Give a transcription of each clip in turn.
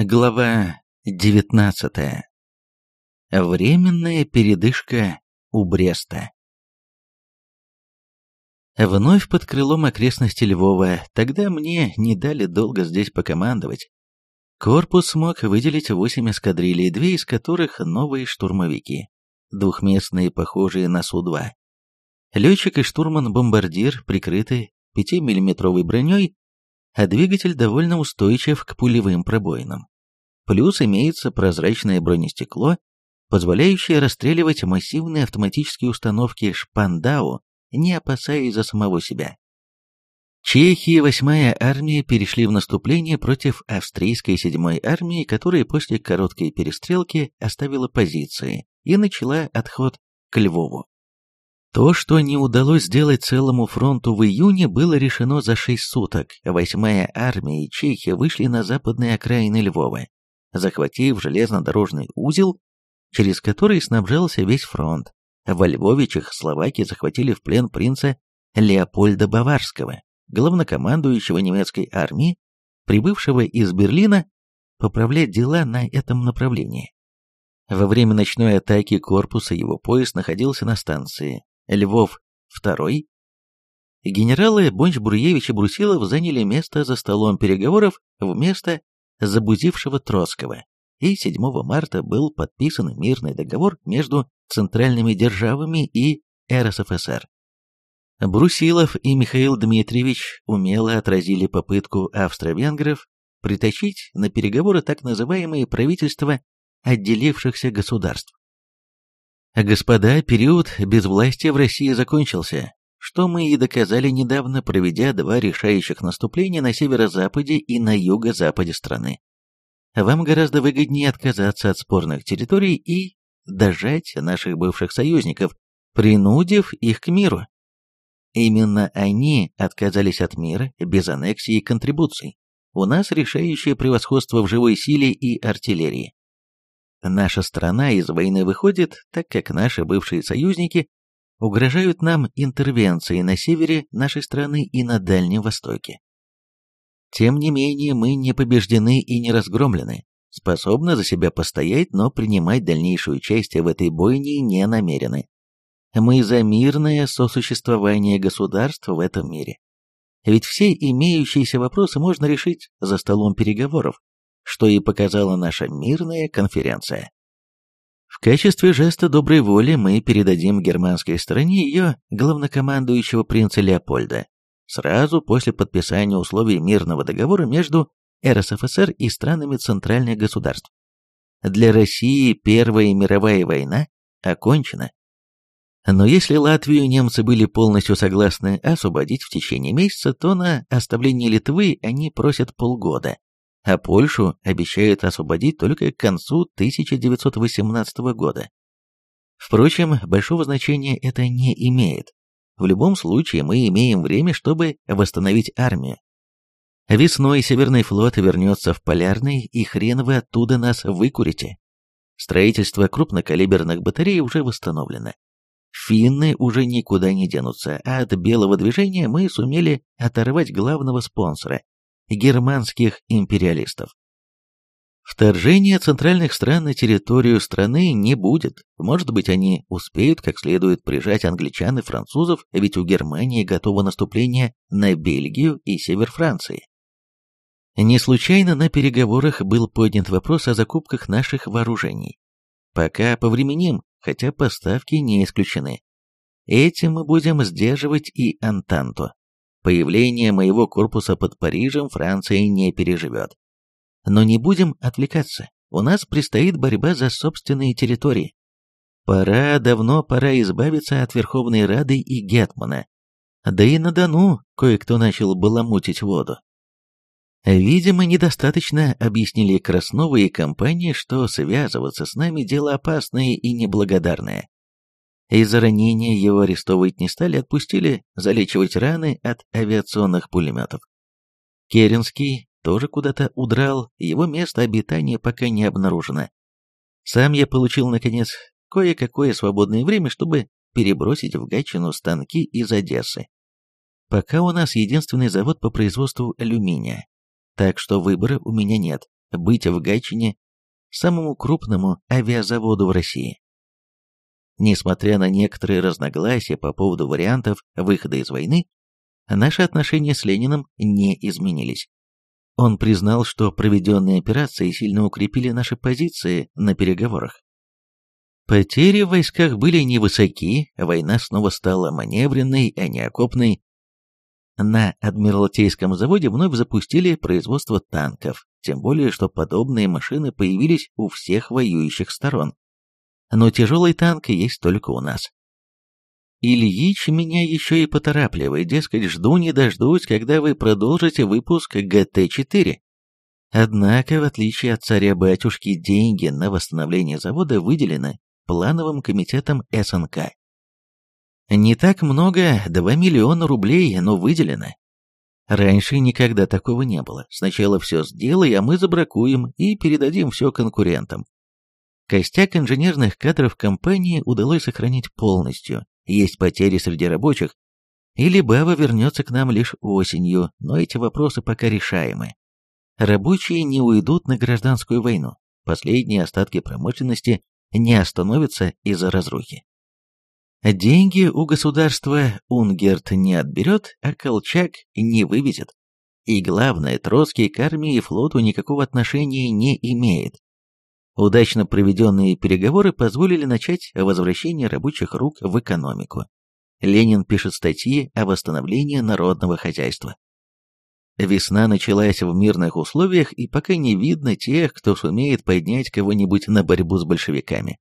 Глава 19. Временная передышка у Бреста. Вновь под крылом окрестности Львова, тогда мне не дали долго здесь покомандовать. Корпус смог выделить восемь эскадрилей, две из которых новые штурмовики, двухместные, похожие на Су-2. Летчик и штурман-бомбардир прикрыты 5-миллиметровой броней а двигатель довольно устойчив к пулевым пробоинам. Плюс имеется прозрачное бронестекло, позволяющее расстреливать массивные автоматические установки «Шпандау», не опасаясь за самого себя. Чехия и 8-я армия перешли в наступление против австрийской 7-й армии, которая после короткой перестрелки оставила позиции и начала отход к Львову. То, что не удалось сделать целому фронту в июне, было решено за шесть суток. Восьмая армия и Чехия вышли на западные окраины Львова, захватив железнодорожный узел, через который снабжался весь фронт. Во Львове чехословаки захватили в плен принца Леопольда Баварского, главнокомандующего немецкой армии, прибывшего из Берлина поправлять дела на этом направлении. Во время ночной атаки корпуса его поезд находился на станции Львов II, генералы Бонч-Бруевич и Брусилов заняли место за столом переговоров вместо забузившего Троцкого, и 7 марта был подписан мирный договор между центральными державами и РСФСР. Брусилов и Михаил Дмитриевич умело отразили попытку австро-венгров притащить на переговоры так называемые правительства отделившихся государств. Господа, период безвластия в России закончился, что мы и доказали недавно, проведя два решающих наступления на северо-западе и на юго-западе страны. Вам гораздо выгоднее отказаться от спорных территорий и дожать наших бывших союзников, принудив их к миру. Именно они отказались от мира без аннексии и контрибуций. У нас решающее превосходство в живой силе и артиллерии. Наша страна из войны выходит, так как наши бывшие союзники угрожают нам интервенцией на севере нашей страны и на Дальнем Востоке. Тем не менее, мы не побеждены и не разгромлены, способны за себя постоять, но принимать дальнейшее участие в этой бойне не намерены. Мы за мирное сосуществование государств в этом мире. Ведь все имеющиеся вопросы можно решить за столом переговоров, что и показала наша мирная конференция. В качестве жеста доброй воли мы передадим германской стороне ее главнокомандующего принца Леопольда сразу после подписания условий мирного договора между РСФСР и странами центральных государств. Для России Первая мировая война окончена. Но если Латвию немцы были полностью согласны освободить в течение месяца, то на оставление Литвы они просят полгода а Польшу обещают освободить только к концу 1918 года. Впрочем, большого значения это не имеет. В любом случае мы имеем время, чтобы восстановить армию. Весной Северный флот вернется в Полярный, и хрен вы оттуда нас выкурите. Строительство крупнокалиберных батарей уже восстановлено. Финны уже никуда не денутся, а от белого движения мы сумели оторвать главного спонсора германских империалистов. Вторжения центральных стран на территорию страны не будет. Может быть, они успеют как следует прижать англичан и французов, ведь у Германии готово наступление на Бельгию и север Франции. Не случайно на переговорах был поднят вопрос о закупках наших вооружений. Пока повременим, хотя поставки не исключены. Этим мы будем сдерживать и Антанту. Появление моего корпуса под Парижем Франция не переживет. Но не будем отвлекаться. У нас предстоит борьба за собственные территории. Пора, давно пора избавиться от Верховной Рады и Гетмана. Да и на Дону кое-кто начал баламутить воду. Видимо, недостаточно объяснили Краснову и компании, что связываться с нами дело опасное и неблагодарное. Из-за ранения его арестовывать не стали, отпустили залечивать раны от авиационных пулеметов. Керенский тоже куда-то удрал, его место обитания пока не обнаружено. Сам я получил, наконец, кое-какое свободное время, чтобы перебросить в Гатчину станки из Одессы. Пока у нас единственный завод по производству алюминия, так что выбора у меня нет. быть в Гатчине самому крупному авиазаводу в России. Несмотря на некоторые разногласия по поводу вариантов выхода из войны, наши отношения с Лениным не изменились. Он признал, что проведенные операции сильно укрепили наши позиции на переговорах. Потери в войсках были невысоки, война снова стала маневренной, а не окопной. На Адмиралтейском заводе вновь запустили производство танков, тем более, что подобные машины появились у всех воюющих сторон. Но тяжелый танк есть только у нас. Ильич меня еще и поторапливает, дескать, жду не дождусь, когда вы продолжите выпуск ГТ-4. Однако, в отличие от царя-батюшки, деньги на восстановление завода выделены плановым комитетом СНК. Не так много, 2 миллиона рублей, но выделено. Раньше никогда такого не было. Сначала все сделай, а мы забракуем и передадим все конкурентам. Костяк инженерных кадров компании удалось сохранить полностью, есть потери среди рабочих, или Бава вернется к нам лишь осенью, но эти вопросы пока решаемы. Рабочие не уйдут на гражданскую войну, последние остатки промышленности не остановятся из-за разрухи. Деньги у государства Унгерт не отберет, а Колчак не вывезет. И главное, Троцкий к армии и флоту никакого отношения не имеет. Удачно проведенные переговоры позволили начать возвращение рабочих рук в экономику. Ленин пишет статьи о восстановлении народного хозяйства. Весна началась в мирных условиях, и пока не видно тех, кто сумеет поднять кого-нибудь на борьбу с большевиками.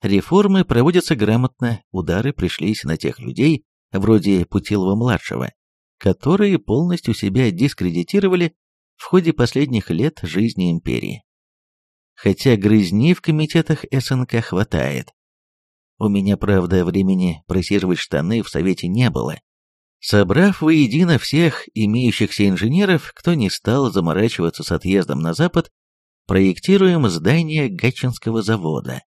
Реформы проводятся грамотно, удары пришлись на тех людей, вроде Путилова-младшего, которые полностью себя дискредитировали в ходе последних лет жизни империи хотя грызни в комитетах СНК хватает. У меня, правда, времени просиживать штаны в совете не было. Собрав воедино всех имеющихся инженеров, кто не стал заморачиваться с отъездом на запад, проектируем здание Гатчинского завода.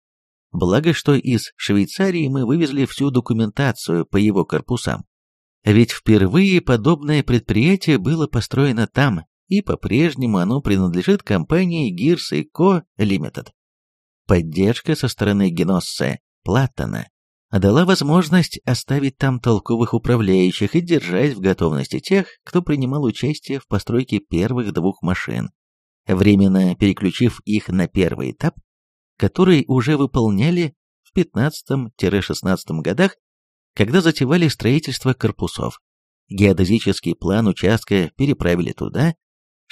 Благо, что из Швейцарии мы вывезли всю документацию по его корпусам. Ведь впервые подобное предприятие было построено там, и по-прежнему оно принадлежит компании Gears Co. Limited. Поддержка со стороны Геноссе Платтона дала возможность оставить там толковых управляющих и держать в готовности тех, кто принимал участие в постройке первых двух машин, временно переключив их на первый этап, который уже выполняли в 15-16 годах, когда затевали строительство корпусов. Геодезический план участка переправили туда,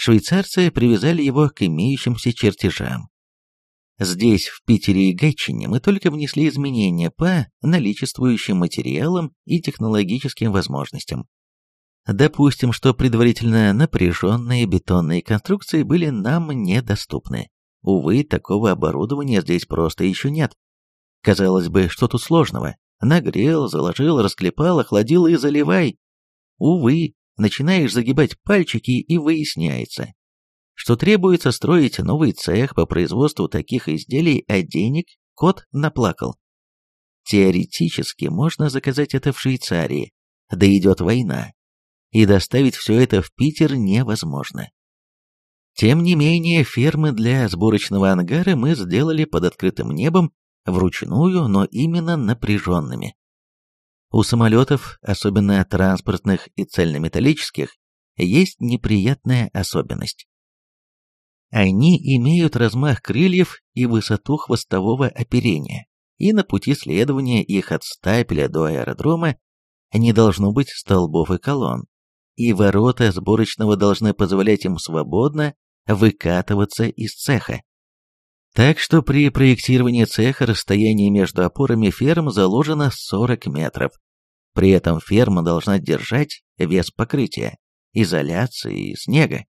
швейцарцы привязали его к имеющимся чертежам. Здесь, в Питере и Гатчине, мы только внесли изменения по наличествующим материалам и технологическим возможностям. Допустим, что предварительно напряженные бетонные конструкции были нам недоступны. Увы, такого оборудования здесь просто еще нет. Казалось бы, что тут сложного? Нагрел, заложил, расклепал, охладил и заливай. Увы, начинаешь загибать пальчики и выясняется, что требуется строить новый цех по производству таких изделий, а денег кот наплакал. Теоретически можно заказать это в Швейцарии, да идет война, и доставить все это в Питер невозможно. Тем не менее, фермы для сборочного ангара мы сделали под открытым небом, вручную, но именно напряженными. У самолетов, особенно транспортных и цельнометаллических, есть неприятная особенность. Они имеют размах крыльев и высоту хвостового оперения, и на пути следования их от стапеля до аэродрома не должно быть столбов и колонн, и ворота сборочного должны позволять им свободно выкатываться из цеха. Так что при проектировании цеха расстояние между опорами ферм заложено 40 метров. При этом ферма должна держать вес покрытия, изоляции и снега.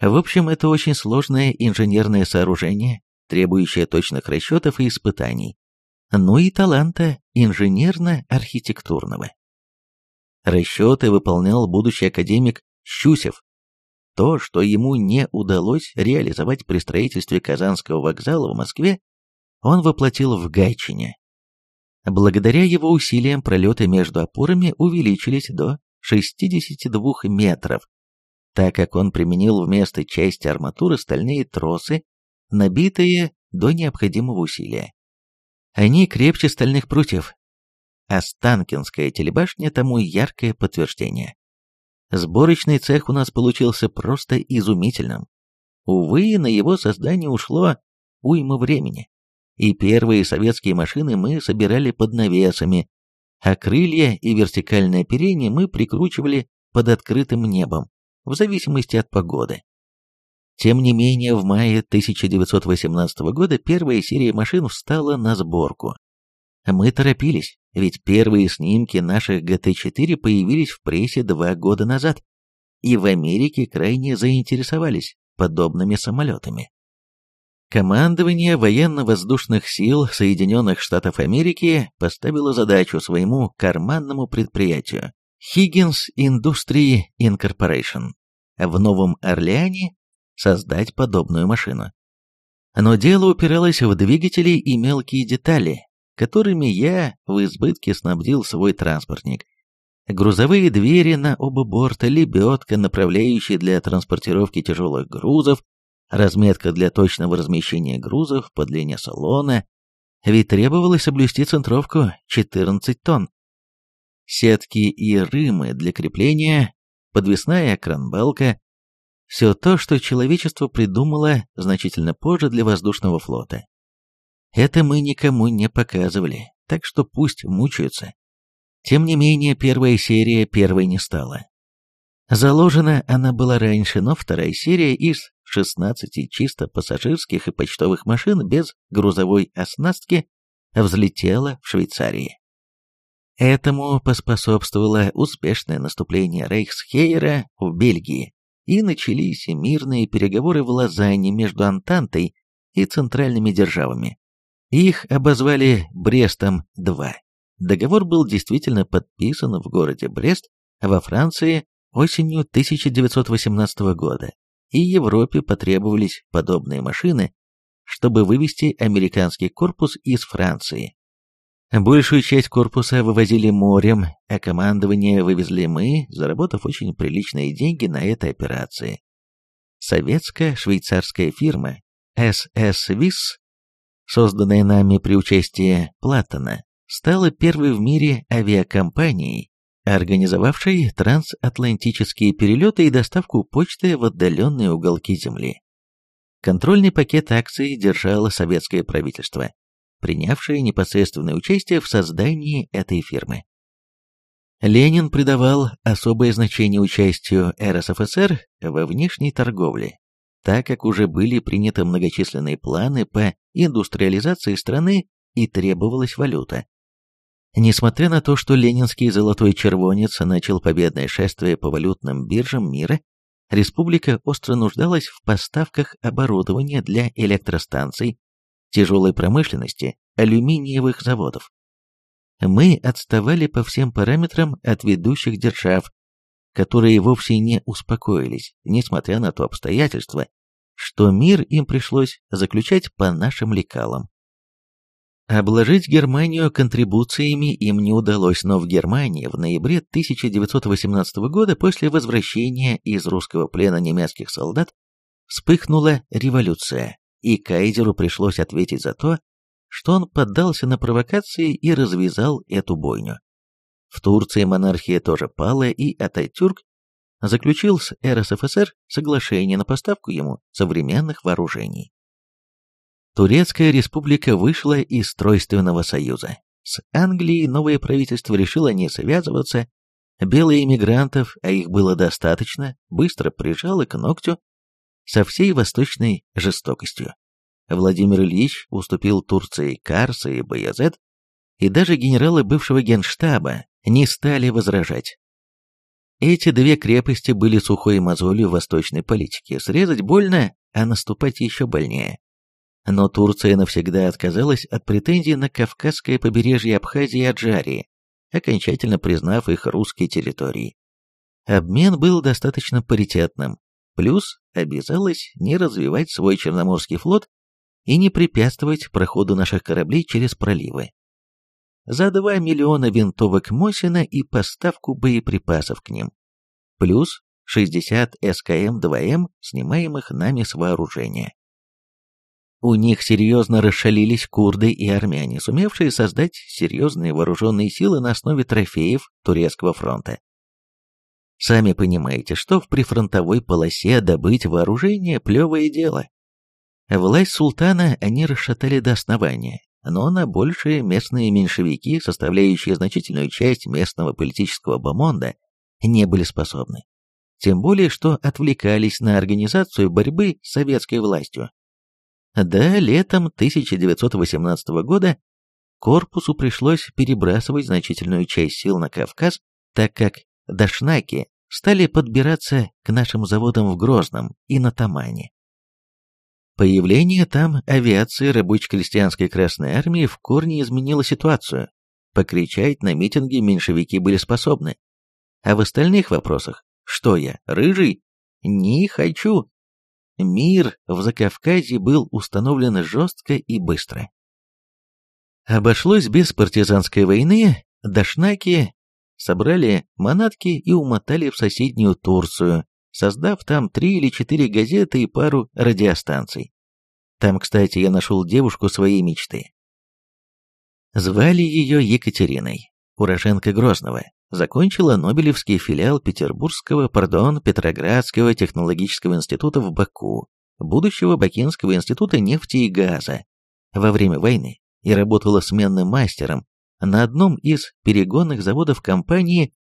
В общем, это очень сложное инженерное сооружение, требующее точных расчетов и испытаний, ну и таланта инженерно-архитектурного. Расчеты выполнял будущий академик Щусев, то, что ему не удалось реализовать при строительстве Казанского вокзала в Москве, он воплотил в Гайчине. Благодаря его усилиям пролеты между опорами увеличились до 62 метров. так как он применил вместо части арматуры стальные тросы, набитые до необходимого усилия. Они крепче стальных прутьев. Останкинская телебашня тому яркое подтверждение. Сборочный цех у нас получился просто изумительным. Увы, на его создание ушло уйма времени. И первые советские машины мы собирали под навесами, а крылья и вертикальное оперение мы прикручивали под открытым небом, в зависимости от погоды. Тем не менее, в мае 1918 года первая серия машин встала на сборку. Мы торопились, ведь первые снимки наших ГТ-4 появились в прессе два года назад, и в Америке крайне заинтересовались подобными самолетами. Командование военно-воздушных сил Соединенных Штатов Америки поставило задачу своему карманному предприятию Higgins Industry Incorporation в Новом Орлеане создать подобную машину. Но дело упиралось в двигатели и мелкие детали, которыми я в избытке снабдил свой транспортник. Грузовые двери на оба борта, лебедка, направляющая для транспортировки тяжелых грузов, разметка для точного размещения грузов по длине салона, ведь требовалось соблюсти центровку 14 тонн. Сетки и рымы для крепления, подвесная кранбалка, все то, что человечество придумало значительно позже для воздушного флота. Это мы никому не показывали, так что пусть мучаются. Тем не менее, первая серия первой не стала. Заложена она была раньше, но вторая серия из 16 чисто пассажирских и почтовых машин без грузовой оснастки взлетела в Швейцарии. Этому поспособствовало успешное наступление Рейхсхейера в Бельгии, и начались мирные переговоры в Лозанне между Антантой и центральными державами. Их обозвали Брестом-2. Договор был действительно подписан в городе Брест во Франции осенью 1918 года, и Европе потребовались подобные машины, чтобы вывести американский корпус из Франции. Большую часть корпуса вывозили морем, а командование вывезли мы, заработав очень приличные деньги на этой операции. Советская швейцарская фирма SS Swiss, созданная нами при участии Платтона, стала первой в мире авиакомпанией, организовавшей трансатлантические перелеты и доставку почты в отдаленные уголки Земли. Контрольный пакет акций держало советское правительство принявшие непосредственное участие в создании этой фирмы. Ленин придавал особое значение участию РСФСР во внешней торговле, так как уже были приняты многочисленные планы по индустриализации страны и требовалась валюта. Несмотря на то, что ленинский золотой червонец начал победное шествие по валютным биржам мира, республика остро нуждалась в поставках оборудования для электростанций тяжелой промышленности, алюминиевых заводов. Мы отставали по всем параметрам от ведущих держав, которые вовсе не успокоились, несмотря на то обстоятельство, что мир им пришлось заключать по нашим лекалам. Обложить Германию контрибуциями им не удалось, но в Германии в ноябре 1918 года после возвращения из русского плена немецких солдат вспыхнула революция и Кайзеру пришлось ответить за то, что он поддался на провокации и развязал эту бойню. В Турции монархия тоже пала, и Ататюрк заключил с РСФСР соглашение на поставку ему современных вооружений. Турецкая республика вышла из Тройственного союза. С Англией новое правительство решило не связываться, белые эмигрантов, а их было достаточно, быстро прижало к ногтю со всей восточной жестокостью. Владимир Ильич уступил Турции Карса и Баязет, и даже генералы бывшего генштаба не стали возражать. Эти две крепости были сухой мозолью восточной политики, срезать больно, а наступать еще больнее. Но Турция навсегда отказалась от претензий на Кавказское побережье Абхазии и Аджарии, окончательно признав их русской территорией. Обмен был достаточно паритетным, Плюс обязалась не развивать свой Черноморский флот и не препятствовать проходу наших кораблей через проливы. За 2 миллиона винтовок Мосина и поставку боеприпасов к ним. Плюс, 60 СКМ-2М, снимаемых нами с вооружения. У них серьезно расшалились курды и армяне, сумевшие создать серьезные вооруженные силы на основе трофеев турецкого фронта. Сами понимаете, что в прифронтовой полосе добыть вооружение – плевое дело. Власть султана они расшатали до основания, но на большие местные меньшевики, составляющие значительную часть местного политического бомонда, не были способны. Тем более, что отвлекались на организацию борьбы с советской властью. Да, летом 1918 года корпусу пришлось перебрасывать значительную часть сил на Кавказ, так как дашнаки стали подбираться к нашим заводам в Грозном и на Тамане. Появление там авиации рабоче-крестьянской Красной Армии в корне изменило ситуацию. Покричать на митинге меньшевики были способны. А в остальных вопросах, что я, рыжий? Не хочу. Мир в Закавказье был установлен жестко и быстро. Обошлось без партизанской войны, дашнаки собрали манатки и умотали в соседнюю Турцию, создав там три или четыре газеты и пару радиостанций. Там, кстати, я нашел девушку своей мечты. Звали ее Екатериной, уроженка Грозного, закончила Нобелевский филиал Петербургского, пардон, Петроградского технологического института в Баку, будущего Бакинского института нефти и газа во время войны и работала сменным мастером на одном из перегонных заводов компании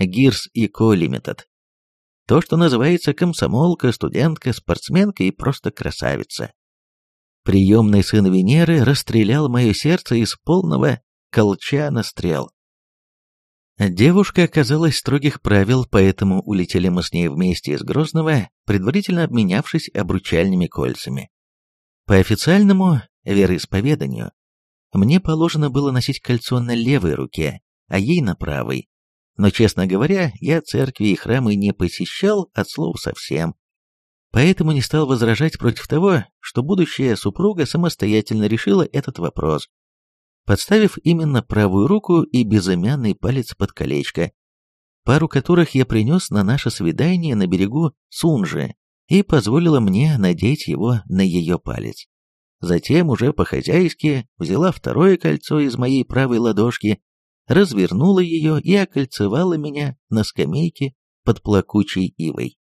Gears Co. Limited. То, что называется комсомолка, студентка, спортсменка и просто красавица. Приемный сын Венеры расстрелял мое сердце из полного колчана стрел. Девушка оказалась строгих правил, поэтому улетели мы с ней вместе из Грозного, предварительно обменявшись обручальными кольцами. По официальному вероисповеданию мне положено было носить кольцо на левой руке, а ей на правой. Но, честно говоря, я церкви и храмы не посещал от слов совсем. Поэтому не стал возражать против того, что будущая супруга самостоятельно решила этот вопрос, подставив именно правую руку и безымянный палец под колечко, пару которых я принес на наше свидание на берегу Сунжи и позволила мне надеть его на ее палец. Затем уже по-хозяйски взяла второе кольцо из моей правой ладошки, развернула ее и окольцевала меня на скамейке под плакучей ивой.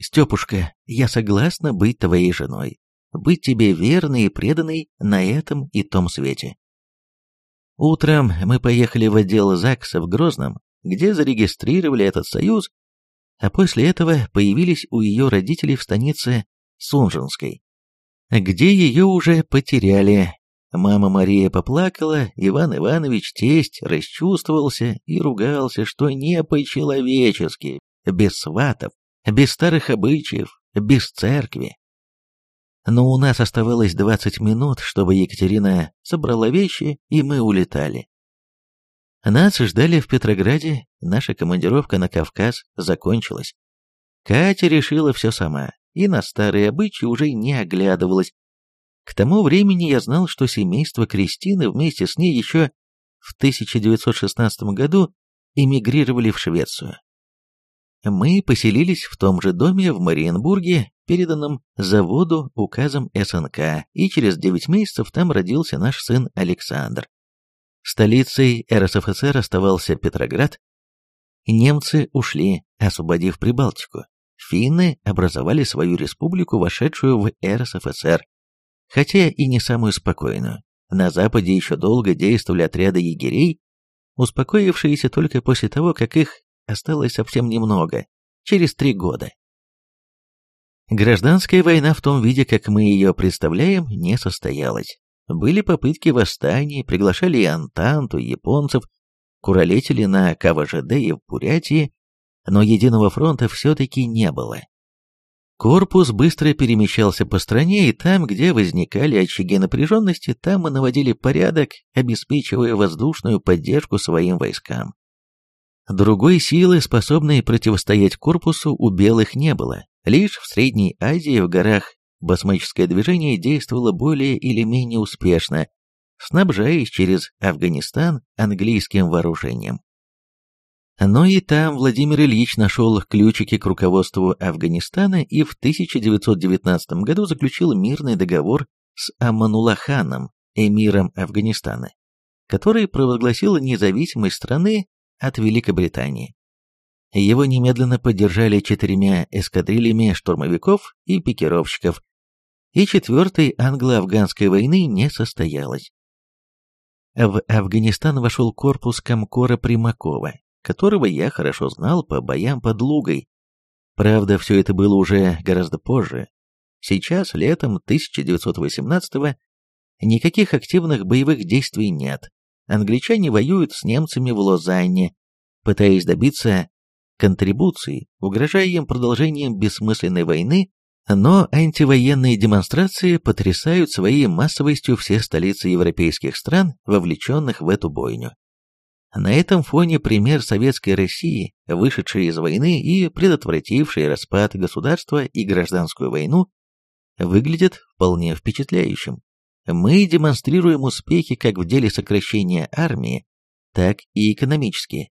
«Степушка, я согласна быть твоей женой, быть тебе верной и преданной на этом и том свете». Утром мы поехали в отдел ЗАГСа в Грозном, где зарегистрировали этот союз, а после этого появились у ее родителей в станице Сунжинской где ее уже потеряли. Мама Мария поплакала, Иван Иванович, тесть, расчувствовался и ругался, что не по-человечески, без сватов, без старых обычаев, без церкви. Но у нас оставалось 20 минут, чтобы Екатерина собрала вещи, и мы улетали. Нас ждали в Петрограде, наша командировка на Кавказ закончилась. Катя решила все сама, и на старые обычаи уже не оглядывалась. К тому времени я знал, что семейство Кристины вместе с ней еще в 1916 году эмигрировали в Швецию. Мы поселились в том же доме в Мариенбурге, переданном заводу указом СНК, и через 9 месяцев там родился наш сын Александр. Столицей РСФСР оставался Петроград. Немцы ушли, освободив Прибалтику финны образовали свою республику, вошедшую в РСФСР, хотя и не самую спокойную. На Западе еще долго действовали отряды егерей, успокоившиеся только после того, как их осталось совсем немного, через три года. Гражданская война в том виде, как мы ее представляем, не состоялась. Были попытки восстаний, приглашали и Антанту, и японцев, куролетили на КВЖД и в Бурятии, но единого фронта все-таки не было. Корпус быстро перемещался по стране, и там, где возникали очаги напряженности, там мы наводили порядок, обеспечивая воздушную поддержку своим войскам. Другой силы, способной противостоять корпусу, у белых не было. Лишь в Средней Азии, в горах, басмаческое движение действовало более или менее успешно, снабжаясь через Афганистан английским вооружением. Но и там Владимир Ильич нашел ключики к руководству Афганистана и в 1919 году заключил мирный договор с Аманулаханом, эмиром Афганистана, который провозгласил независимость страны от Великобритании. Его немедленно поддержали четырьмя эскадрильями штурмовиков и пикировщиков, и четвертой англо-афганской войны не состоялось. В Афганистан вошел корпус Комкора Примакова, которого я хорошо знал по боям под Лугой. Правда, все это было уже гораздо позже. Сейчас, летом 1918-го, никаких активных боевых действий нет. Англичане воюют с немцами в Лозанне, пытаясь добиться контрибуций, угрожая им продолжением бессмысленной войны, но антивоенные демонстрации потрясают своей массовостью все столицы европейских стран, вовлеченных в эту бойню. На этом фоне пример советской России, вышедшей из войны и предотвратившей распад государства и гражданскую войну, выглядит вполне впечатляющим. Мы демонстрируем успехи как в деле сокращения армии, так и экономические.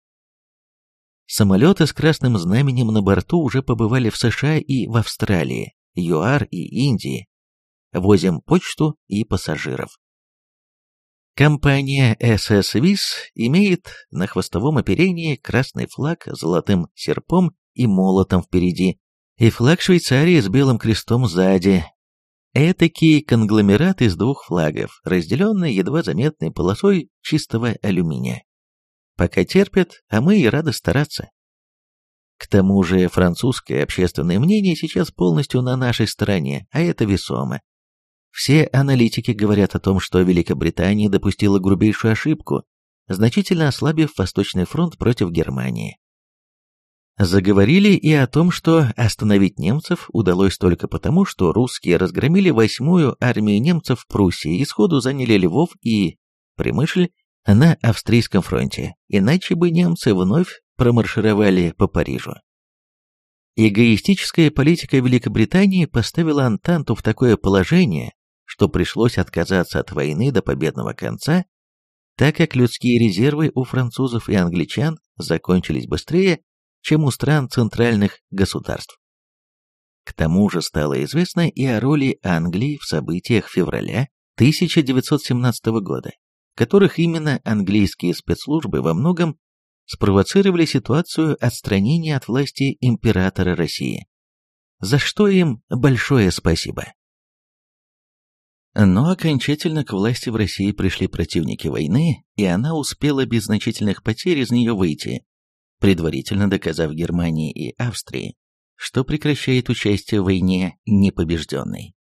Самолеты с красным знаменем на борту уже побывали в США и в Австралии, ЮАР и Индии. Возим почту и пассажиров. Компания SS Vis имеет на хвостовом оперении красный флаг с золотым серпом и молотом впереди, и флаг Швейцарии с белым крестом сзади. Этакий конгломерат из двух флагов, разделенный едва заметной полосой чистого алюминия. Пока терпят, а мы и рады стараться. К тому же французское общественное мнение сейчас полностью на нашей стороне, а это весомо. Все аналитики говорят о том, что Великобритания допустила грубейшую ошибку, значительно ослабив Восточный фронт против Германии. Заговорили и о том, что остановить немцев удалось только потому, что русские разгромили восьмую армию немцев в Пруссии и сходу заняли Львов и Премышль на австрийском фронте, иначе бы немцы вновь промаршировали по Парижу. Эгоистическая политика Великобритании поставила Антанту в такое положение, что пришлось отказаться от войны до победного конца, так как людские резервы у французов и англичан закончились быстрее, чем у стран центральных государств. К тому же стало известно и о роли Англии в событиях февраля 1917 года, которых именно английские спецслужбы во многом спровоцировали ситуацию отстранения от власти императора России. За что им большое спасибо. Но окончательно к власти в России пришли противники войны, и она успела без значительных потерь из нее выйти, предварительно доказав Германии и Австрии, что прекращает участие в войне непобежденной.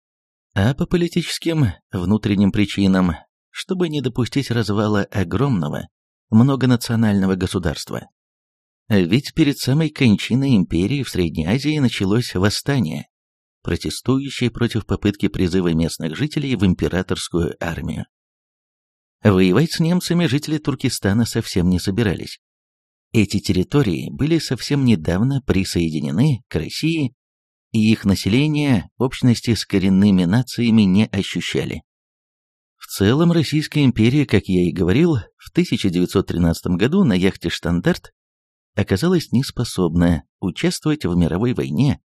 А по политическим внутренним причинам чтобы не допустить развала огромного, многонационального государства. Ведь перед самой кончиной империи в Средней Азии началось восстание, протестующее против попытки призыва местных жителей в императорскую армию. Воевать с немцами жители Туркестана совсем не собирались. Эти территории были совсем недавно присоединены к России, и их население общности с коренными нациями не ощущали. В целом Российская империя, как я и говорил, в 1913 году на яхте «Штандарт» оказалась неспособна участвовать в мировой войне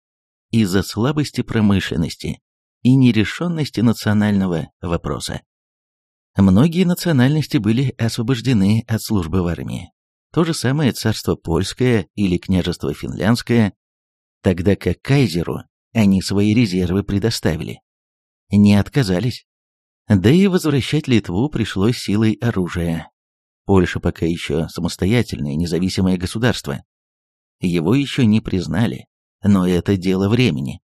из-за слабости промышленности и нерешенности национального вопроса. Многие национальности были освобождены от службы в армии. То же самое царство польское или княжество финляндское, тогда как кайзеру они свои резервы предоставили. Не отказались. Да и возвращать Литву пришлось силой оружия. Польша пока еще самостоятельное независимое государство. Его еще не признали, но это дело времени.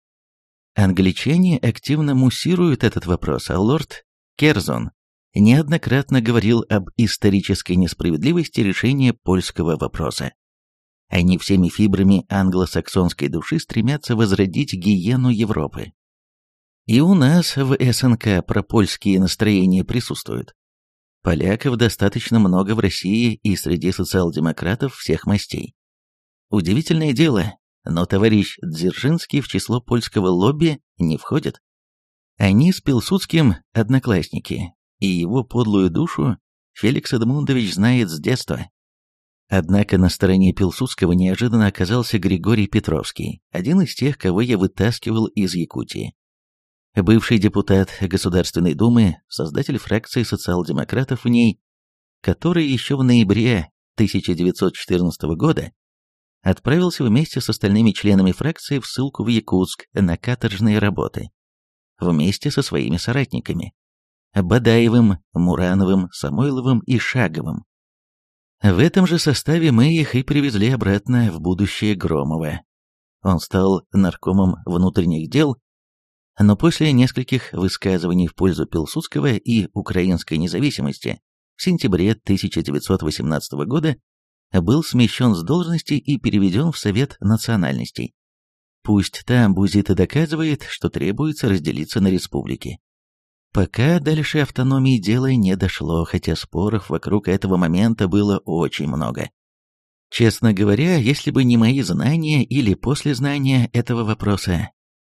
Англичане активно муссируют этот вопрос, а лорд Керзон неоднократно говорил об исторической несправедливости решения польского вопроса. Они всеми фибрами англосаксонской души стремятся возродить гиену Европы. И у нас в СНК пропольские настроения присутствуют. Поляков достаточно много в России и среди социал-демократов всех мастей. Удивительное дело, но товарищ Дзержинский в число польского лобби не входит. Они с Пилсудским одноклассники, и его подлую душу Феликс Эдмундович знает с детства. Однако на стороне Пилсудского неожиданно оказался Григорий Петровский, один из тех, кого я вытаскивал из Якутии. Бывший депутат Государственной Думы, создатель фракции социал-демократов в ней, который еще в ноябре 1914 года отправился вместе с остальными членами фракции в ссылку в Якутск на каторжные работы, вместе со своими соратниками Бадаевым, Мурановым, Самойловым и Шаговым. В этом же составе мы их и привезли обратно в будущее Громова. Он стал наркомом внутренних дел, но после нескольких высказываний в пользу Пилсудского и украинской независимости в сентябре 1918 года был смещен с должности и переведен в Совет национальностей. Пусть там Бузита доказывает, что требуется разделиться на республики. Пока дальше автономии дело не дошло, хотя споров вокруг этого момента было очень много. Честно говоря, если бы не мои знания или послезнания этого вопроса,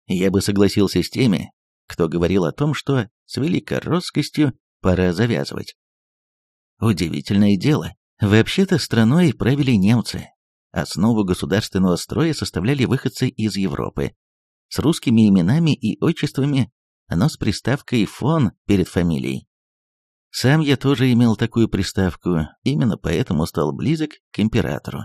я бы согласился с теми, кто говорил о том, что с великороссскостью пора завязывать. Удивительное дело. Вообще-то страной правили немцы. Основу государственного строя составляли выходцы из Европы, с русскими именами и отчествами но с приставкой «фон» перед фамилией. Сам я тоже имел такую приставку, именно поэтому стал близок к императору.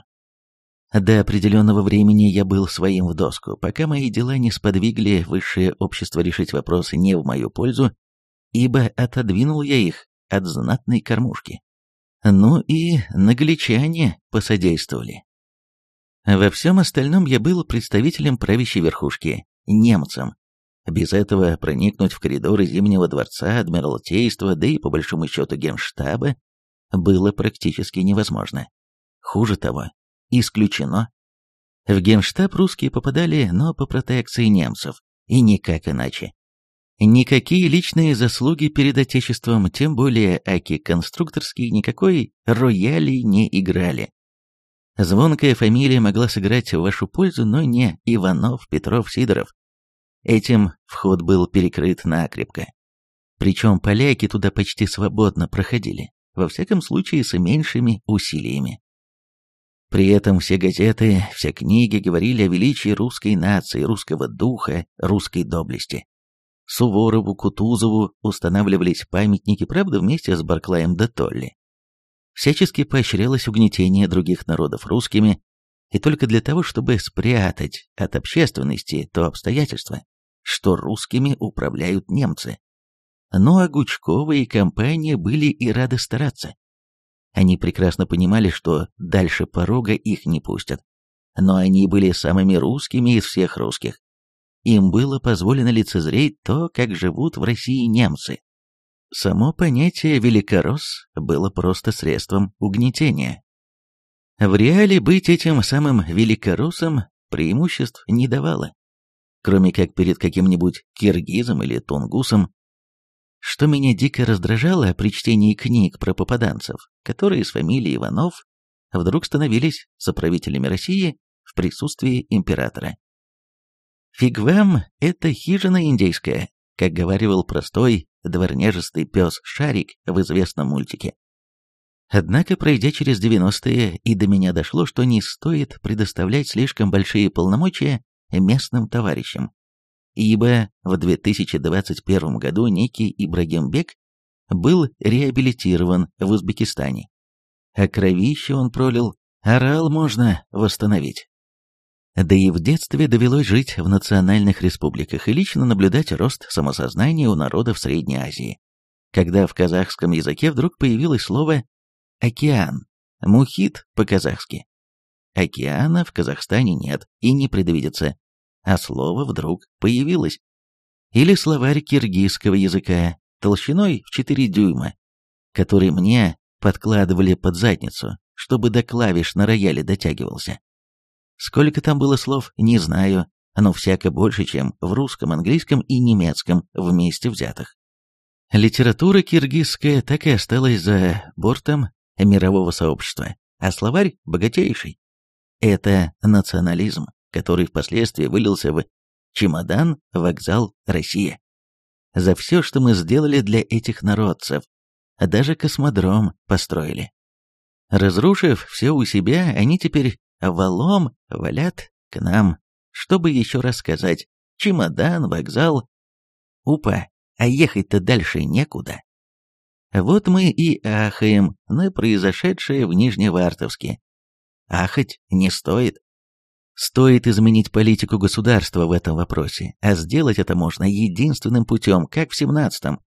До определенного времени я был своим в доску, пока мои дела не сподвигли высшее общество решить вопросы не в мою пользу, ибо отодвинул я их от знатной кормушки. Ну и нагличане посодействовали. Во всем остальном я был представителем правящей верхушки, немцем, без этого проникнуть в коридоры Зимнего дворца, Адмиралтейства, да и по большому счету Генштаба, было практически невозможно. Хуже того, исключено. В Генштаб русские попадали, но по протекции немцев, и никак иначе. Никакие личные заслуги перед Отечеством, тем более аки-конструкторские, никакой рояли не играли. Звонкая фамилия могла сыграть в вашу пользу, но не Иванов, Петров, Сидоров. Этим вход был перекрыт накрепко. Причем поляки туда почти свободно проходили, во всяком случае с меньшими усилиями. При этом все газеты, все книги говорили о величии русской нации, русского духа, русской доблести. Суворову, Кутузову устанавливались памятники, правда, вместе с Барклаем де Толли. Всячески поощрялось угнетение других народов русскими, и только для того, чтобы спрятать от общественности то обстоятельство, что русскими управляют немцы. Но а Гучкова и компания были и рады стараться. Они прекрасно понимали, что дальше порога их не пустят. Но они были самыми русскими из всех русских. Им было позволено лицезреть то, как живут в России немцы. Само понятие «великоросс» было просто средством угнетения. В реале быть этим самым великороссом преимуществ не давало кроме как перед каким-нибудь киргизом или тунгусом. Что меня дико раздражало при чтении книг про попаданцев, которые с фамилией Иванов вдруг становились соправителями России в присутствии императора. Фиг вам, это хижина индейская, как говаривал простой дворняжистый пес Шарик в известном мультике. Однако, пройдя через 90-е, и до меня дошло, что не стоит предоставлять слишком большие полномочия местным товарищам, ибо в 2021 году некий Ибрагимбек был реабилитирован в Узбекистане. А кровище он пролил, орал можно восстановить. Да и в детстве довелось жить в национальных республиках и лично наблюдать рост самосознания у народов Средней Азии, когда в казахском языке вдруг появилось слово «океан», «мухит» по-казахски. Океана в Казахстане нет и не предвидится, а слово вдруг появилось. Или словарь киргизского языка толщиной в 4 дюйма, который мне подкладывали под задницу, чтобы до клавиш на рояле дотягивался. Сколько там было слов, не знаю, но всяко больше, чем в русском, английском и немецком вместе взятых. Литература киргизская так и осталась за бортом мирового сообщества, а словарь богатейший. Это национализм, который впоследствии вылился в «Чемодан, вокзал, Россия». За все, что мы сделали для этих народцев, даже космодром построили. Разрушив все у себя, они теперь валом валят к нам, чтобы еще раз сказать «чемодан, вокзал». Упа, а ехать-то дальше некуда. Вот мы и ахаем на произошедшее в Нижневартовске. Ахать не стоит. Стоит изменить политику государства в этом вопросе, а сделать это можно единственным путем, как в 17-м.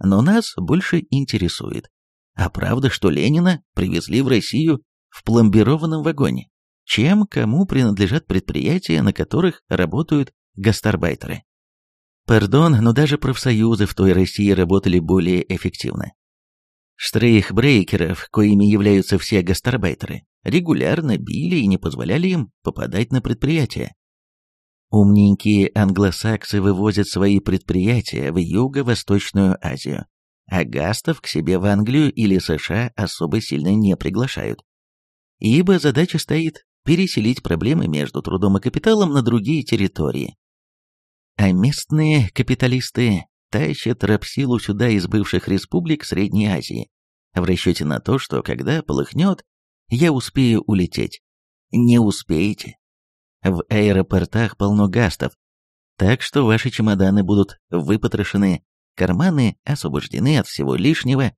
Но нас больше интересует. А правда, что Ленина привезли в Россию в пломбированном вагоне? Чем кому принадлежат предприятия, на которых работают гастарбайтеры? Пардон, но даже профсоюзы в той России работали более эффективно. Штрейхбрейкеров, коими являются все гастарбайтеры, регулярно били и не позволяли им попадать на предприятия. Умненькие англосаксы вывозят свои предприятия в Юго-Восточную Азию, а гастов к себе в Англию или США особо сильно не приглашают. Ибо задача стоит переселить проблемы между трудом и капиталом на другие территории. А местные капиталисты тащат рабсилу сюда из бывших республик Средней Азии, в расчете на то, что когда полыхнет, я успею улететь. Не успеете. В аэропортах полно гастов, так что ваши чемоданы будут выпотрошены, карманы освобождены от всего лишнего,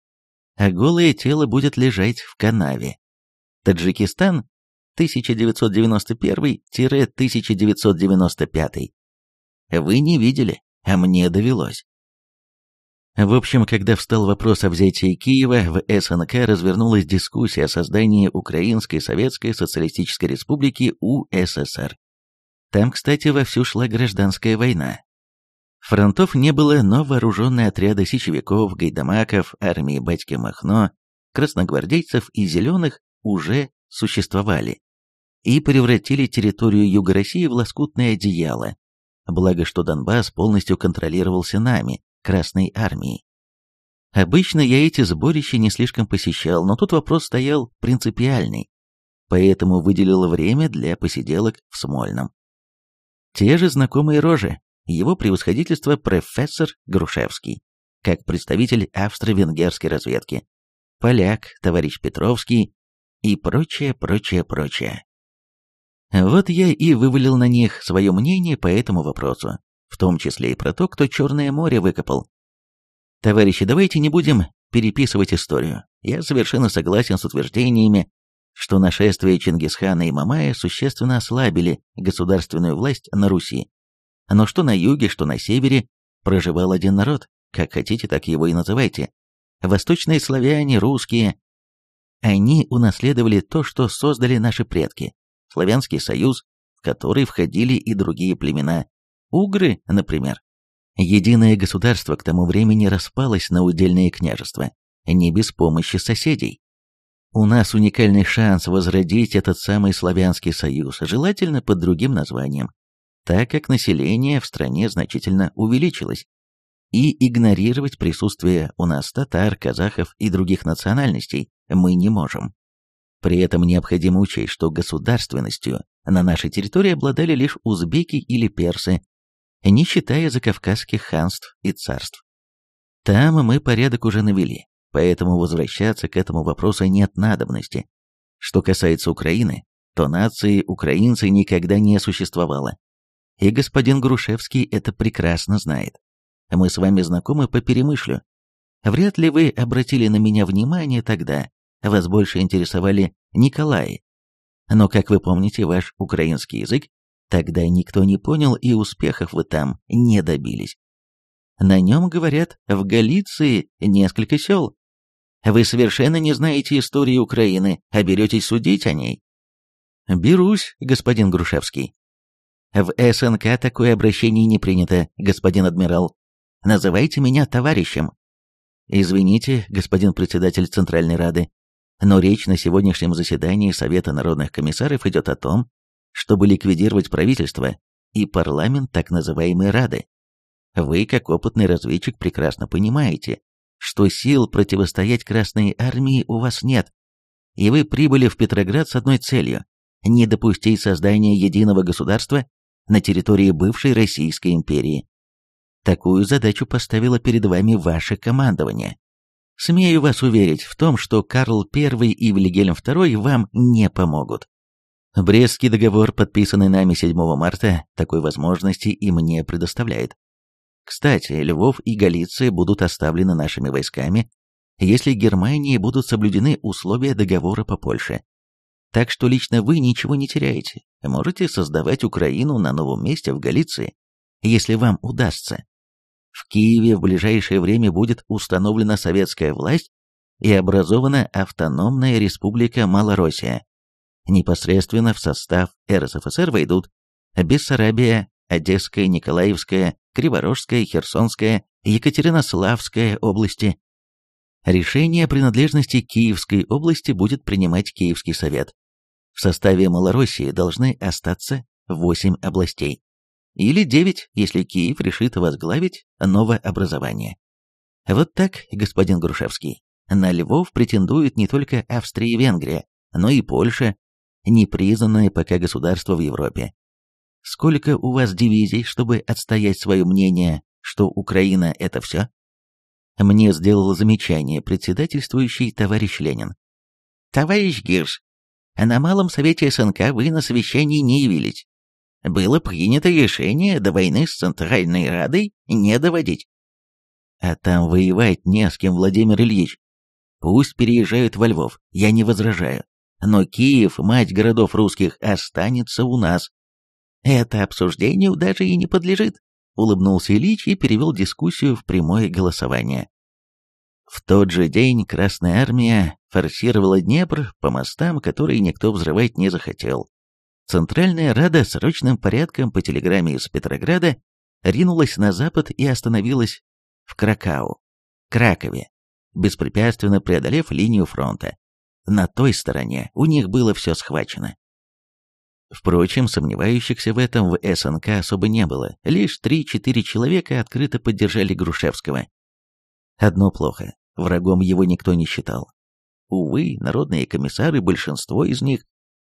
а голое тело будет лежать в канаве. Таджикистан 1991-1995. Вы не видели, а мне довелось. В общем, когда встал вопрос о взятии Киева, в СНК развернулась дискуссия о создании Украинской Советской Социалистической Республики УССР. Там, кстати, вовсю шла гражданская война. Фронтов не было, но вооруженные отряды сечевиков, гайдамаков, армии Батьки Махно, красногвардейцев и зеленых уже существовали и превратили территорию Юга России в лоскутное одеяло, благо что Донбасс полностью контролировался нами, Красной Армией. Обычно я эти сборища не слишком посещал, но тут вопрос стоял принципиальный, поэтому выделил время для посиделок в Смольном. Те же знакомые рожи, его превосходительство профессор Грушевский, как представитель австро-венгерской разведки, поляк, товарищ Петровский и прочее, прочее, прочее. Вот я и вывалил на них свое мнение по этому вопросу в том числе и про то, кто Черное море выкопал. Товарищи, давайте не будем переписывать историю. Я совершенно согласен с утверждениями, что нашествие Чингисхана и Мамая существенно ослабили государственную власть на Руси. Но что на юге, что на севере проживал один народ, как хотите, так его и называйте. Восточные славяне, русские. Они унаследовали то, что создали наши предки. Славянский союз, в который входили и другие племена, Угры, например. Единое государство к тому времени распалось на удельные княжества, не без помощи соседей. У нас уникальный шанс возродить этот самый славянский союз, желательно под другим названием, так как население в стране значительно увеличилось. И игнорировать присутствие у нас татар, казахов и других национальностей мы не можем. При этом необходимо учесть, что государственностью на нашей территории обладали лишь узбеки или персы, не считая закавказских ханств и царств. Там мы порядок уже навели, поэтому возвращаться к этому вопросу нет надобности. Что касается Украины, то нации украинцы никогда не существовало. И господин Грушевский это прекрасно знает. Мы с вами знакомы по перемышлю. Вряд ли вы обратили на меня внимание тогда, вас больше интересовали Николаи. Но, как вы помните, ваш украинский язык Тогда никто не понял, и успехов вы там не добились. На нем, говорят, в Галиции несколько сел. Вы совершенно не знаете истории Украины, а беретесь судить о ней. Берусь, господин Грушевский. В СНК такое обращение не принято, господин адмирал. Называйте меня товарищем. Извините, господин председатель Центральной Рады, но речь на сегодняшнем заседании Совета народных комиссаров идет о том, чтобы ликвидировать правительство и парламент так называемой Рады. Вы, как опытный разведчик, прекрасно понимаете, что сил противостоять Красной Армии у вас нет, и вы прибыли в Петроград с одной целью – не допустить создания единого государства на территории бывшей Российской империи. Такую задачу поставило перед вами ваше командование. Смею вас уверить в том, что Карл I и Вильгельм II вам не помогут. Брестский договор, подписанный нами 7 марта, такой возможности им не предоставляет. Кстати, Львов и Галиция будут оставлены нашими войсками, если Германии будут соблюдены условия договора по Польше. Так что лично вы ничего не теряете. Можете создавать Украину на новом месте в Галиции, если вам удастся. В Киеве в ближайшее время будет установлена советская власть и образована автономная республика Малороссия. Непосредственно в состав РСФСР войдут Бессарабия, Одесская, Николаевская, Криворожская, Херсонская, Екатеринославская области. Решение о принадлежности Киевской области будет принимать Киевский совет. В составе Малороссии должны остаться 8 областей. Или 9, если Киев решит возглавить новое образование. Вот так, господин Грушевский. На Львов претендуют не только Австрия и Венгрия, но и Польша, непризнанное пока государство в Европе. Сколько у вас дивизий, чтобы отстоять свое мнение, что Украина – это все? Мне сделал замечание председательствующий товарищ Ленин. Товарищ Гирш, на Малом Совете СНК вы на совещании не явились. Было принято решение до войны с Центральной Радой не доводить. А там воевать не с кем, Владимир Ильич. Пусть переезжают во Львов, я не возражаю. Но Киев, мать городов русских, останется у нас. Это обсуждению даже и не подлежит, улыбнулся Ильич и перевел дискуссию в прямое голосование. В тот же день Красная Армия форсировала Днепр по мостам, которые никто взрывать не захотел. Центральная Рада срочным порядком по телеграмме из Петрограда ринулась на запад и остановилась в Кракау, Кракове, беспрепятственно преодолев линию фронта. На той стороне у них было все схвачено. Впрочем, сомневающихся в этом в СНК особо не было, лишь 3-4 человека открыто поддержали Грушевского. Одно плохо, врагом его никто не считал. Увы, народные комиссары, большинство из них,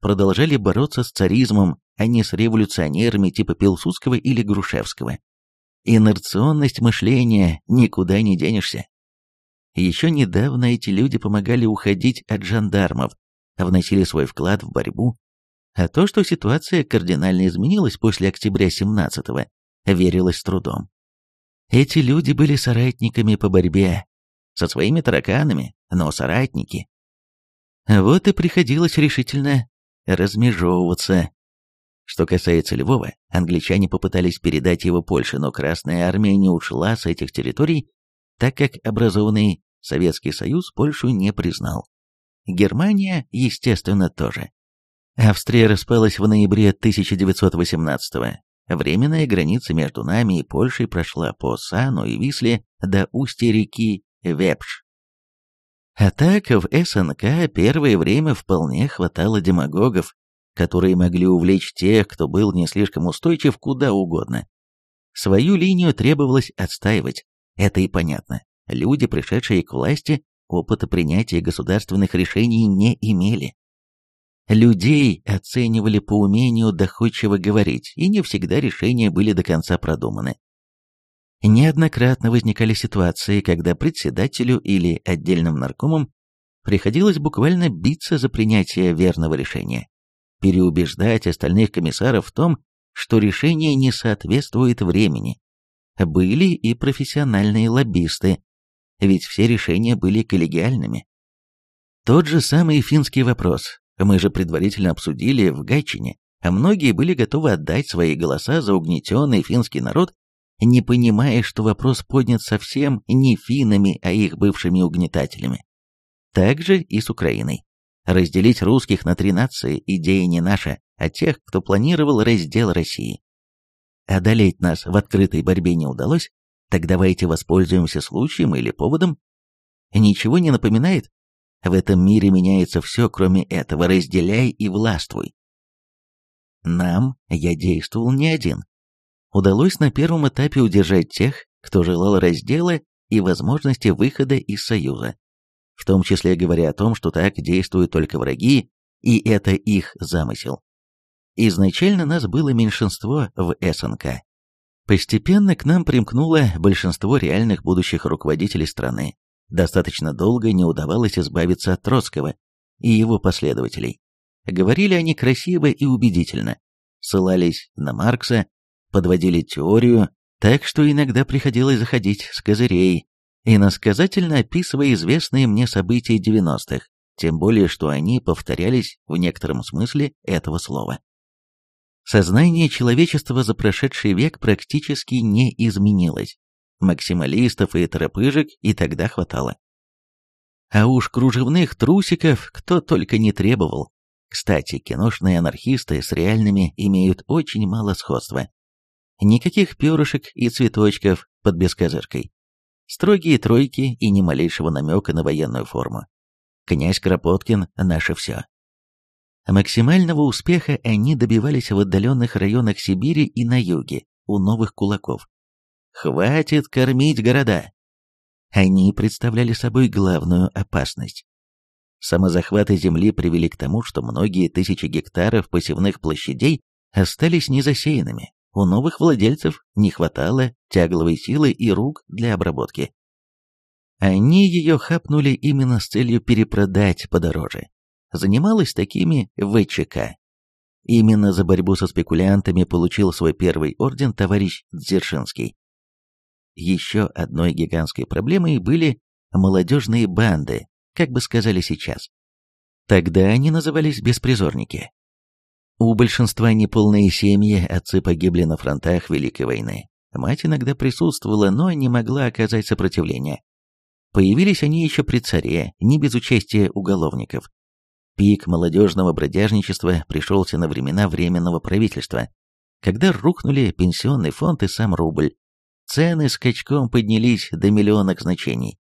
продолжали бороться с царизмом, а не с революционерами типа Пилсудского или Грушевского. Инерционность мышления никуда не денешься. Еще недавно эти люди помогали уходить от жандармов, вносили свой вклад в борьбу. А то, что ситуация кардинально изменилась после октября 17-го, верилось с трудом. Эти люди были соратниками по борьбе, со своими тараканами, но соратники. Вот и приходилось решительно размежевываться. Что касается Львова, англичане попытались передать его Польше, но Красная Армия не ушла с этих территорий, так как образованный Советский Союз Польшу не признал. Германия, естественно, тоже. Австрия распалась в ноябре 1918 -го. Временная граница между нами и Польшей прошла по Сану и Висле до устья реки Вепш. А так в СНК первое время вполне хватало демагогов, которые могли увлечь тех, кто был не слишком устойчив куда угодно. Свою линию требовалось отстаивать, это и понятно. Люди, пришедшие к власти, опыта принятия государственных решений не имели. Людей оценивали по умению доходчиво говорить, и не всегда решения были до конца продуманы. Неоднократно возникали ситуации, когда председателю или отдельным наркомам приходилось буквально биться за принятие верного решения, переубеждать остальных комиссаров в том, что решение не соответствует времени. Были и профессиональные лоббисты, ведь все решения были коллегиальными. Тот же самый финский вопрос мы же предварительно обсудили в Гайчине, а многие были готовы отдать свои голоса за угнетенный финский народ, не понимая, что вопрос поднят совсем не финнами, а их бывшими угнетателями. Так же и с Украиной. Разделить русских на три нации – идея не наша, а тех, кто планировал раздел России. Одолеть нас в открытой борьбе не удалось, так давайте воспользуемся случаем или поводом. Ничего не напоминает? В этом мире меняется все, кроме этого. Разделяй и властвуй. Нам я действовал не один. Удалось на первом этапе удержать тех, кто желал раздела и возможности выхода из Союза. В том числе говоря о том, что так действуют только враги, и это их замысел. Изначально нас было меньшинство в СНК. Постепенно к нам примкнуло большинство реальных будущих руководителей страны, Достаточно долго не удавалось избавиться от Троцкого и его последователей. Говорили они красиво и убедительно, ссылались на Маркса, подводили теорию, так что иногда приходилось заходить с козырей, иносказательно описывая известные мне события 90-х, тем более что они повторялись в некотором смысле этого слова. Сознание человечества за прошедший век практически не изменилось. Максималистов и торопыжек и тогда хватало. А уж кружевных трусиков кто только не требовал. Кстати, киношные анархисты с реальными имеют очень мало сходства. Никаких перышек и цветочков под бескозыркой. Строгие тройки и ни малейшего намека на военную форму. Князь Кропоткин – наше все. Максимального успеха они добивались в отдаленных районах Сибири и на юге, у новых кулаков. Хватит кормить города. Они представляли собой главную опасность. Самозахваты земли привели к тому, что многие тысячи гектаров посевных площадей остались незасеянными. У новых владельцев не хватало тягловой силы и рук для обработки. Они ее хапнули именно с целью перепродать подороже. Занималась такими ВЧК. Именно за борьбу со спекулянтами получил свой первый орден товарищ Дзержинский. Еще одной гигантской проблемой были молодежные банды, как бы сказали сейчас. Тогда они назывались беспризорники. У большинства неполные семьи, отцы погибли на фронтах Великой войны. Мать иногда присутствовала, но не могла оказать сопротивления. Появились они еще при царе, не без участия уголовников. Пик молодежного бродяжничества пришелся на времена Временного правительства, когда рухнули пенсионный фонд и сам рубль. Цены скачком поднялись до миллионных значений.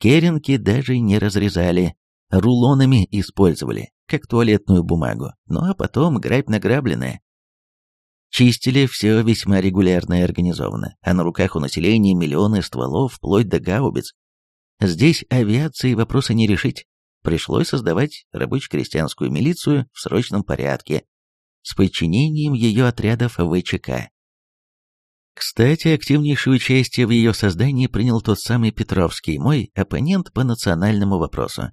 Керенки даже не разрезали, рулонами использовали, как туалетную бумагу, ну а потом грабь награбленное. Чистили все весьма регулярно и организованно, а на руках у населения миллионы стволов вплоть до гаубиц, Здесь авиации вопроса не решить. Пришлось создавать рабоче-крестьянскую милицию в срочном порядке с подчинением ее отрядов ВЧК. Кстати, активнейшее участие в ее создании принял тот самый Петровский, мой оппонент по национальному вопросу.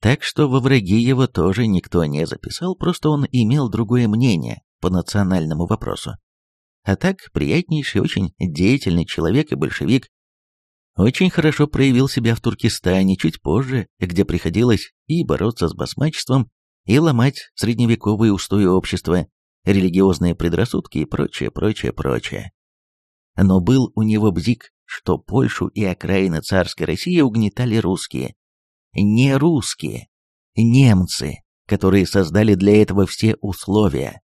Так что во враги его тоже никто не записал, просто он имел другое мнение по национальному вопросу. А так, приятнейший, очень деятельный человек и большевик, очень хорошо проявил себя в Туркестане чуть позже, где приходилось и бороться с басмачеством, и ломать средневековые устои общества, религиозные предрассудки и прочее, прочее, прочее. Но был у него бзик, что Польшу и окраины царской России угнетали русские. Не русские, немцы, которые создали для этого все условия.